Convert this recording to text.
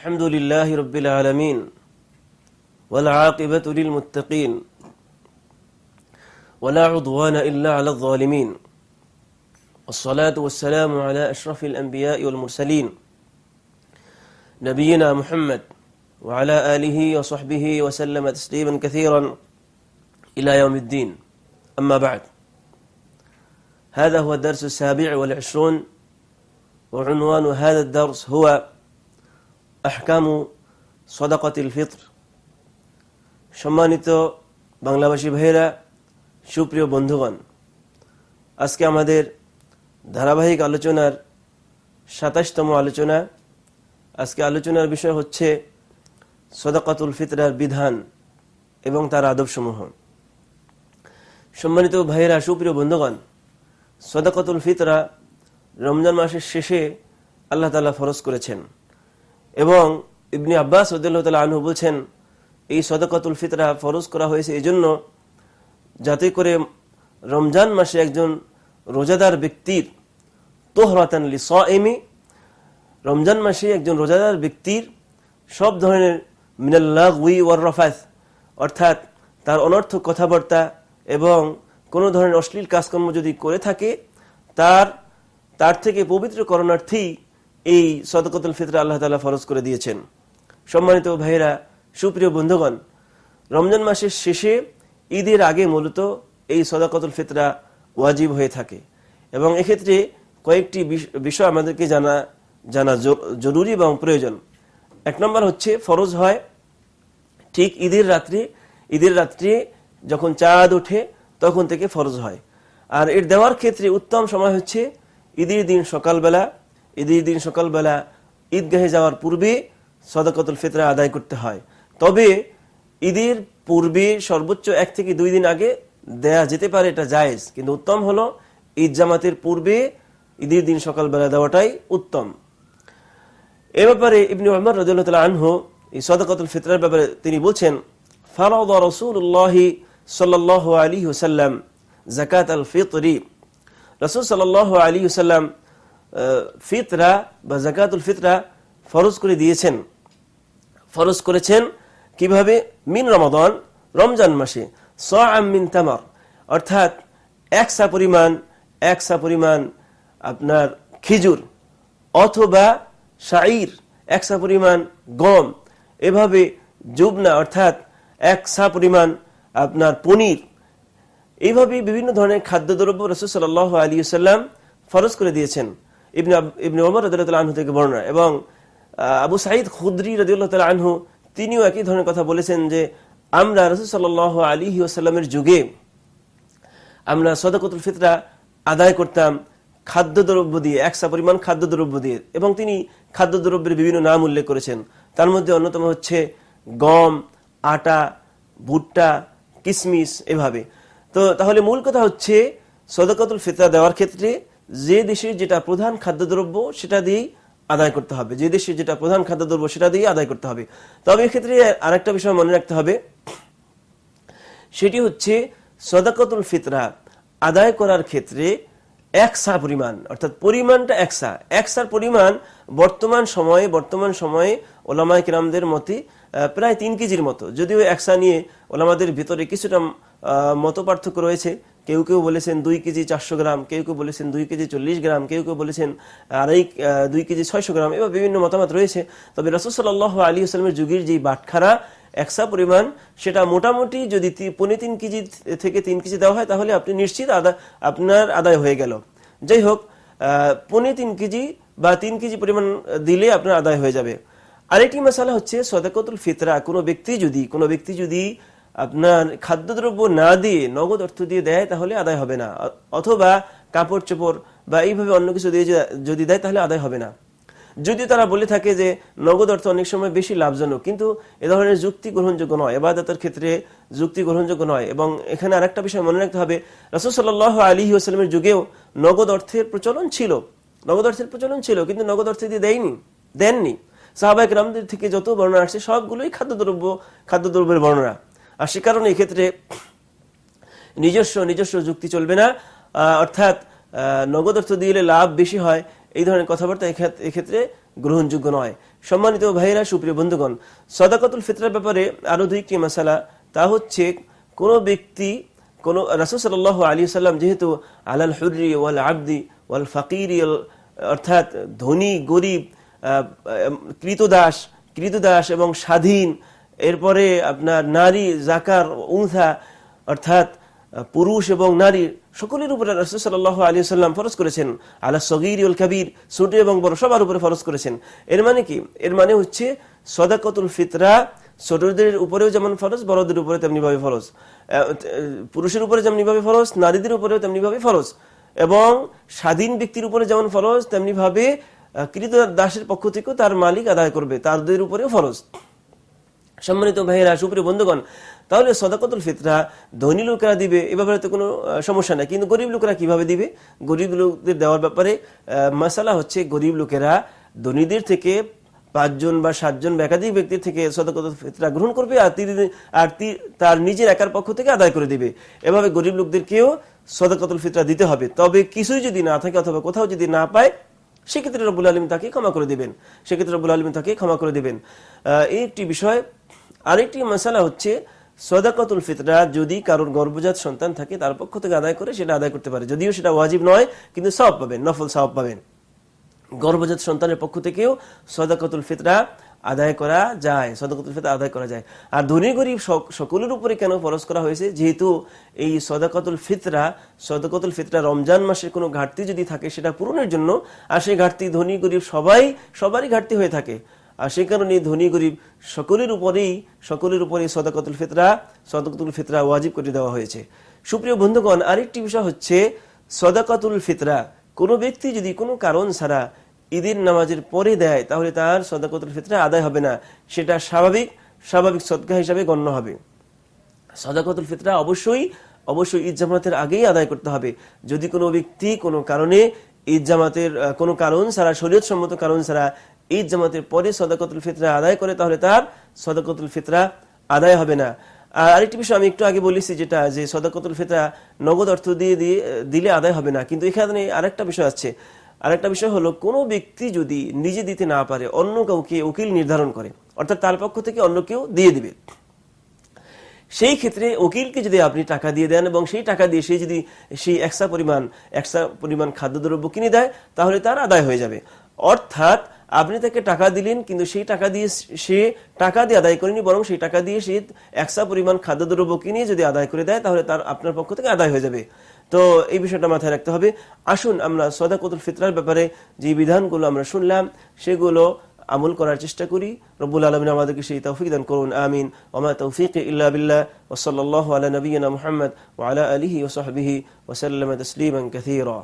الحمد لله رب العالمين والعاقبة للمتقين ولا عضوان إلا على الظالمين والصلاة والسلام على أشرف الأنبياء والمرسلين نبينا محمد وعلى آله وصحبه وسلم تسليما كثيرا إلى يوم الدين. أما بعد هذا هو الدرس السابع والعشرون وعنوان هذا الدرس هو আহকামু সদাকতিল ফিত্র। সম্মানিত বাংলাভাষী ভাইয়েরা, সুপ্রিয় বন্ধুগণ, আজকে আমাদের ধারাবাহিক আলোচনার সাতাশতম আলোচনা। আজকে আলোচনার বিষয় হচ্ছে সদাকাতুল ফিতরার বিধান এবং তার আদবসমূহ। সম্মানিত ভাইয়েরা, সুপ্রিয় বন্ধুগণ, সদাকতুল ফিতরা রমজান মাসের শেষে আল্লাহ তালা ফরজ করেছেন। এবং ইবনি আব্বাস রদুল্লাহ আনহু বলছেন, এই সদকাতুল ফিতরা ফরজ করা হয়েছে এই জন্য যাতে করে রমজান মাসে একজন রোজাদার ব্যক্তির তোহরাতানলি স এমি রমজান মাসে একজন রোজাদার ব্যক্তির সব ধরনের মিনাল্লাহ উই ওয়ার রফাত, অর্থাৎ তার অনর্থক কথাবার্তা এবং কোনো ধরনের অশ্লীল কাজকর্ম যদি করে থাকে, তার তার থেকে পবিত্র করণার্থেই এই সদকতুল ফিতরা আল্লাহ তালা ফরজ করে দিয়েছেন। সম্মানিত ভাইয়েরা, সুপ্রিয় বন্ধুগণ, রমজান মাসের শেষে ঈদের আগে মূলত এই সদাকতুল ফিতরা ওয়াজিব হয়ে থাকে এবং এক্ষেত্রে কয়েকটি বিষয় আমাদেরকে জানা জানা জরুরি এবং প্রয়োজন। এক নম্বর হচ্ছে, ফরজ হয় ঠিক ঈদের রাত্রি ঈদের রাত্রি যখন চাঁদ ওঠে তখন থেকে ফরজ হয়। আর এর দেওয়ার ক্ষেত্রে উত্তম সময় হচ্ছে ঈদের দিন সকালবেলা ঈদের দিন সকালবেলা ঈদগাহে যাওয়ার পূর্বে সদাকতুল ফিতরা আদায় করতে হয়। তবে ঈদের পূর্বে সর্বোচ্চ এক থেকে দুই দিন আগে দেয়া যেতে পারে এটা জায়েজ, কিন্তু উত্তম হলো ঈদ জামাতের পূর্বে ঈদের দিন সকালবেলা দেওয়াটাই উত্তম। এ ব্যাপারে ইবনি আহমদ রাজুল্লাহ আনহু এই সদাকতুল ফিতরার ব্যাপারে তিনি বলছেন, ফারদ রসুল্লাহ সাল্লাহ আলী হুসাল্লাম জাকাত আল ফিতরি। রসুল সাল্লাহ আলী হুসাল্লাম ফিতরা বা জাকাতুল ফিতরা ফরজ করে দিয়েছেন। ফরজ করেছেন কীভাবে? মিন রমাদন, রমজান মাসে। মিন তামার। অর্থাৎ একসা পরিমাণ একসা পরিমাণ আপনার খিজুর অথবা শাইর একসা পরিমাণ গম। এভাবে জুবনা অর্থাৎ একসা পরিমাণ আপনার পনির। এইভাবে বিভিন্ন ধরনের খাদ্যদ্রব্য রসুল সাল আলী সাল্লাম ফরজ করে দিয়েছেন। ইবনে ইবনে ওমর রদুল্লাহ আনহু থেকে বর্ণনা। এবং আবু সাইদ খুদ্রি রদুল্লাহ আনহু, তিনিও একই ধরনের কথা বলেছেন যে, আমরা রসুল সাল আলী ওসাল্লামের যুগে, আমরা সদকতুল ফিতরা আদায় করতাম খাদ্যদ্রব্য দিয়ে, একসা পরিমাণ খাদ্যদ্রব্য দিয়ে। এবং তিনি খাদ্যদ্রব্যের বিভিন্ন নাম উল্লেখ করেছেন। তার মধ্যে অন্যতম হচ্ছে গম, আটা, ভুট্টা, কিসমিস, এভাবে। তো তাহলে মূল কথা হচ্ছে, সদকাতুল ফিতরা দেওয়ার ক্ষেত্রে যে দেশের যেটা প্রধান খাদ্যদ্রব্য, সেটা দিয়েই আদায় করতে হবে। যে দেশের যেটা প্রধান খাদ্যদ্রব্য, সেটা দিয়ে আদায় করতে হবে। তবে এক্ষেত্রে আরেকটা বিষয় মনে রাখতে হবে। সেটি হচ্ছে সদাকতুল ফিতরা আদায় করার ক্ষেত্রে একসা পরিমাণ, অর্থাৎ পরিমাণটা একসা। একসার পরিমাণ বর্তমান সময়ে বর্তমান সময়ে ওলামায় কিরামদের মতে প্রায় তিন কেজির মতো। যদিও একসা নিয়ে ওলামাদের ভিতরে কিছুটা মত পার্থক্য রয়েছে কেউ কেউ বলেছেন দুই কেজি চারশো গ্রাম, কেউ কেউ বলেছেন দুই কেজি চল্লিশ গ্রাম, কেউ কেউ বলেছেন আড়াই দুই কেজি ছয়শো গ্রাম, এবার বিভিন্ন মতামত রয়েছে। তবে রসুসাল্লাহ আলী আসলামের যুগের যে বাটখারা, একসা পরিমাণ, সেটা মোটামুটি যদি পনে তিন কেজি থেকে তিন কেজি দেওয়া হয়, তাহলে আপনি নিশ্চিত আদা, আপনার আদায় হয়ে গেল। যাই হোক পনে তিন কেজি বা তিন কেজি পরিমাণ দিলে আপনার আদায় হয়ে যাবে। আরেকটি মশালা হচ্ছে সদাকতুল ফিতরা। কোনো ব্যক্তি যদি, কোনো ব্যক্তি যদি আপনার খাদ্যদ্রব্য না দিয়ে নগদ অর্থ দিয়ে দেয়, তাহলে আদায় হবে না। অথবা কাপড় চোপড় বা এইভাবে অন্য কিছু দিয়ে যদি দেয়, তাহলে আদায় হবে না। যদিও তারা বলে থাকে যে, নগদ অর্থ অনেক সময় বেশি লাভজনক, কিন্তু এ ধরনের যুক্তি গ্রহণযোগ্য নয়, এবাদতের ক্ষেত্রে যুক্তি গ্রহণযোগ্য নয়। এবং এখানে আরেকটা বিষয় মনে রাখতে হবে রসদ সাল্লাহ আলী আসলামের যুগেও নগদ অর্থের প্রচলন ছিল। নগদ অর্থের প্রচলন ছিল, কিন্তু নগদ অর্থ দিয়ে দেয়নি, দেননি। সাহাবাহিক রামদের থেকে যত বর্ণনা আসছে, সবগুলোই খাদ্যদ্রব্য, খাদ্যদ্রব্যের বর্ণনা। আর সে কারণে এক্ষেত্রে নিজস্ব নিজস্ব যুক্তি চলবে না। অর্থাৎ নগদ অর্থ দিলে লাভ বেশি হয়, এই ধরনের কথাবার্তা এক্ষেত্রে গ্রহণযোগ্য নয়। সম্মানিত ভাইরা সুপ্রিয় বন্ধুগণ, সদাকতুল ফিতরার ব্যাপারে আরও দুইটি মশালা তা হচ্ছে, কোন ব্যক্তি, কোন রাসুল সাল আলী সাল্লাম যেহেতু আলাল হুরি ওয়াল আবদি ওয়াল ফকির অর্থাৎ ধনী, গরিব কৃতদাস কৃতদাস এবং স্বাধীন এরপরে আপনার নারী জাকার উংথা অর্থাৎ পুরুষ এবং নারী, সকলের উপরে রাসুল সাল্লাহ আলী সাল্লাম ফরজ করেছেন। আল্লাহ সগির উল কাবির, ছোট এবং বড় সবার উপরে ফরজ করেছেন। এর মানে কি? এর মানে হচ্ছে, সদাকতুল ফিতরা ছোটদের উপরেও যেমন ফরজ, বড়দের উপরে তেমনি ভাবে ফরজ পুরুষের উপরে যেমনি ভাবে ফরজ, নারীদের উপরেও তেমনি ভাবে ফরজ। এবং স্বাধীন ব্যক্তির উপরে যেমন ফরজ তেমনি ভাবে কৃত দাসের পক্ষ থেকেও তার মালিক আদায় করবে, তাদের উপরেও ফরজ। সম্মানিত ভাইয়েরা, সুপ্রিয় বন্ধুগণ, তাহলে সদাকতুল ফিতরা ধনী লোকেরা দিবে, এ ব্যাপারে তো কোনো সমস্যা নাই। কিন্তু গরিব লোকেরা কীভাবে দিবে? গরিব লোকদের দেওয়ার ব্যাপারে মশালা হচ্ছে গরিব লোকেরা ধনীদের থেকে পাঁচজন বা সাতজন বা একাধিক ব্যক্তির থেকে সদাকতুল ফিতরা গ্রহণ করবে আর তিনি- আর তার নিজের একার পক্ষ থেকে আদায় করে দিবে। এভাবে গরিব লোকদেরকেও সদাকতুল ফিতরা দিতে হবে। তবে কিছুই যদি না থাকে অথবা কোথাও যদি না পায়, সেক্ষেত্রে রবুল আলম তাকে ক্ষমা করে দিবেন। সেক্ষেত্রে রবুল আলম তাকে ক্ষমা করে দিবেন। এই একটি বিষয় আরেকটি মশালা হচ্ছে সদাকতুল ফিতরা, যদি কারোর গর্ভজাত সন্তান থাকে তার পক্ষ থেকে আদায় করে সেটা আদায় করতে পারে। যদিও সেটা ওয়াজিব নয়, কিন্তু সব পাবেন, নফল সব পাবেন। গর্ভজাত সন্তানের পক্ষ থেকেও সদাকতুল ফিতরা আদায় করা যায়, সদাকতুল ফিতরা আদায় করা যায়। আর ধনী গরিব সক- সকলের উপরে কেন ফরজ করা হয়েছে? যেহেতু এই সদাকতুল ফিতরা সদাকতুল ফিতরা রমজান মাসের কোনো ঘাটতি যদি থাকে সেটা পূরণের জন্য, আর সেই ঘাটতি ধনী গরিব সবাই, সবারই ঘাটতি হয়ে থাকে। আর সেই কারণে ধনী গরিব সকলের উপরেই সকলের উপরেই সদাকতুল ফিতরা সদাকতুল ফিতরা ওয়াজিব করে দেওয়া হয়েছে। সুপ্রিয় বন্ধুগণ, আরেকটি বিষয় হচ্ছে সদাকতুল ফিতরা। কোনো ব্যক্তি যদি কোনো কারণ ছাড়া ঈদের নামাজের পরে দেয়, তাহলে তার সদাকতুল ফিতরা আদায় হবে না। সেটা স্বাভাবিক স্বাভাবিক সদকা হিসাবে গণ্য হবে। সদাকতুল ফিতরা অবশ্যই অবশ্যই ঈদ জামাতের আগেই আদায় করতে হবে। যদি কোনো ব্যক্তি কোনো কারণে ঈদ জামাতের, কোনো কারণ ছাড়া শরীয়ত সম্মত কারণ ছাড়া ঈদ জামাতের পরে সদাকতুল ফিতরা আদায় করে, তাহলে তার সদাকতুল ফিতরা আদায় হবে না। আর আরেকটি বিষয় আমি একটু আগে বলেছি যেটা, যে সদাকতুল ফিতরা নগদ অর্থ দিয়ে দিলে আদায় হবে না। কিন্তু এখানে আরেকটা বিষয় আছে। আরেকটা বিষয় হলো, কোনো ব্যক্তি যদি নিজে দিতে না পারে, অন্য কাউকে উকিল নির্ধারণ করে, অর্থাৎ তার পক্ষ থেকে অন্য কেউ দিয়ে দিবে। সেই ক্ষেত্রে উকিলকে যদি আপনি টাকা দিয়ে দেন এবং সেই টাকা দিয়ে সে যদি সেই একসা পরিমাণ একসা পরিমাণ খাদ্যদ্রব্য কিনে দেয়, তাহলে তার আদায় হয়ে যাবে। অর্থাৎ আপনি তাকে টাকা দিলেন, কিন্তু সেই টাকা দিয়ে সে টাকা দিয়ে আদায় করেনি, বরং সেই টাকা দিয়ে সে একসা পরিমাণ খাদ্যদ্রব্য কিনে যদি আদায় করে দেয়, তাহলে তার আপনার পক্ষ থেকে আদায় হয়ে যাবে। তো এই বিষয়টা মাথায় রাখতে হবে। আসুন আমরা সদাকতুল ফিতরার ব্যাপারে যে বিধানগুলো আমরা শুনলাম, সেগুলো আমল করার চেষ্টা করি। রব্বুল আলমিন আমাদেরকে সেই তৌফিক দান করুন, আমিন। ওমা তৌফিক ইল্লা বিল্লাহ ওসল্লাহ আলা নবীনা মুহাম্মদ ওয়ালা আলিহি ওসহবিহি ওসাল্লাম তসলিমান কাথীরা